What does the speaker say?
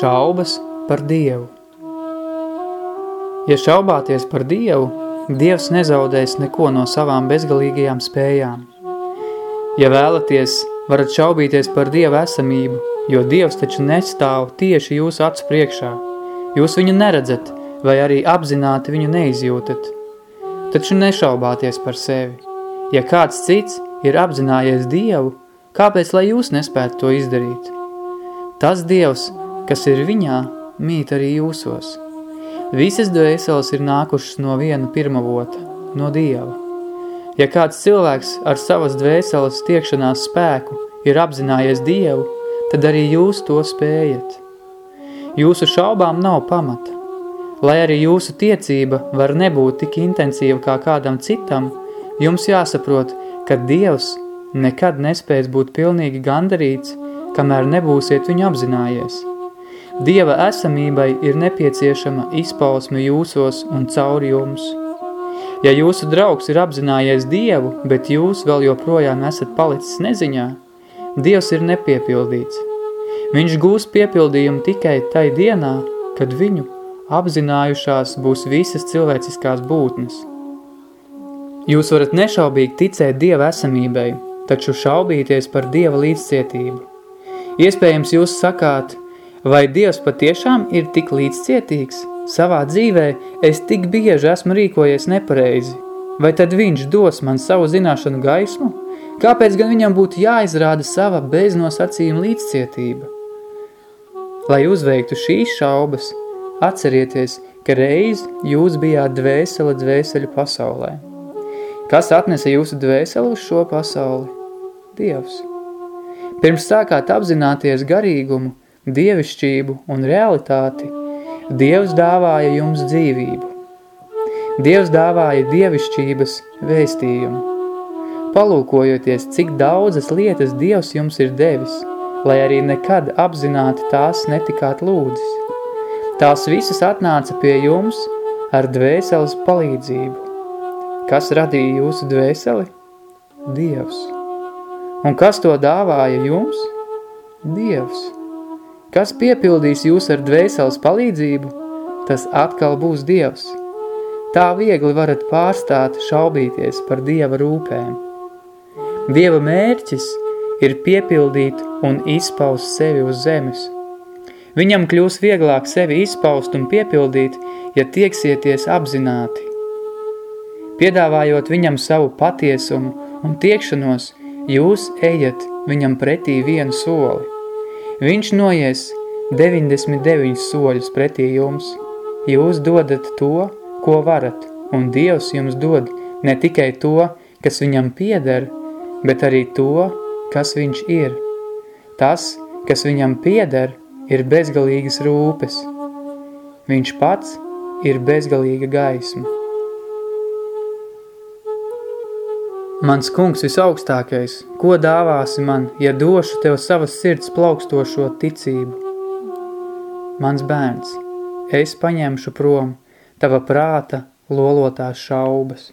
Šaubas par Dievu Ja šaubāties par Dievu, Dievs nezaudēs neko no savām bezgalīgajām spējām. Ja vēlaties, varat šaubīties par Dieva esamību, jo Dievs taču nestāv tieši jūsu acu priekšā. Jūs viņu neredzat, vai arī apzināti viņu neizjūtat. Taču nešaubāties par sevi. Ja kāds cits ir apzinājies Dievu, kāpēc lai jūs nespētu to izdarīt? Tas Dievs, kas ir viņā, mīt arī jūsos. Visas dvēseles ir nākušas no viena pirmavota, no Dieva. Ja kāds cilvēks ar savas dvēseles tiekšanās spēku ir apzinājies Dievu, tad arī jūs to spējat. Jūsu šaubām nav pamata. Lai arī jūsu tiecība var nebūt tik intensīva kā kādam citam, jums jāsaprot, ka Dievs nekad nespēs būt pilnīgi gandarīts, kamēr nebūsiet viņu apzinājies. Dieva esamībai ir nepieciešama izpausme jūsos un cauri jums. Ja jūsu draugs ir apzinājies Dievu, bet jūs vēl joprojām esat palicis neziņā, Dievs ir nepiepildīts. Viņš gūs piepildījumu tikai tai dienā, kad viņu apzinājušās būs visas cilvēciskās būtnes. Jūs varat nešaubīgi ticēt Dieva esamībai, taču šaubīties par Dieva līdzcietību. Iespējams, jūs sakāt, vai Dievs patiešām ir tik līdzcietīgs? Savā dzīvē es tik bieži esmu rīkojies nepareizi. Vai tad viņš dos man savu zināšanu gaismu? Kāpēc gan viņam būtu jāizrāda sava beznosacījuma līdzcietība? Lai uzveiktu šīs šaubas, atcerieties, ka reiz jūs bijāt dvēsele dvēseļu pasaulē. Kas atnesa jūsu dvēseli uz šo pasauli? Dievs. Pirms sākāt apzināties garīgumu, dievišķību un realitāti, Dievs dāvāja jums dzīvību. Dievs dāvāja dievišķības vēstījumu. Palūkojoties, cik daudzas lietas Dievs jums ir devis, lai arī nekad apzināti tās netikāt lūdzis. Tās visas atnāca pie jums ar dvēseles palīdzību. Kas radīja jūsu dvēseli? Dievs. Un kas to dāvāja jums? Dievs. Kas piepildīs jūs ar dvēseles palīdzību? Tas atkal būs Dievs. Tā viegli varat pārstāt šaubīties par Dieva rūpēm. Dieva mērķis ir piepildīt un izpaust sevi uz zemes. Viņam kļūs vieglāk sevi izpaust un piepildīt, ja tieksieties apzināti. Piedāvājot viņam savu patiesumu un tiekšanos, jūs ejat viņam pretī vienu soli. Viņš noies 99 soļus pretī jums. Jūs dodat to, ko varat, un Dievs jums dod ne tikai to, kas viņam pieder, bet arī to, kas viņš ir. Tas, kas viņam pieder, ir bezgalīgas rūpes. Viņš pats ir bezgalīga gaisma. Mans kungs visaugstākais, ko dāvāsi man, ja došu tev savas sirds plaukstošo ticību? Mans bērns, es paņemšu prom tava prāta lolotās šaubas.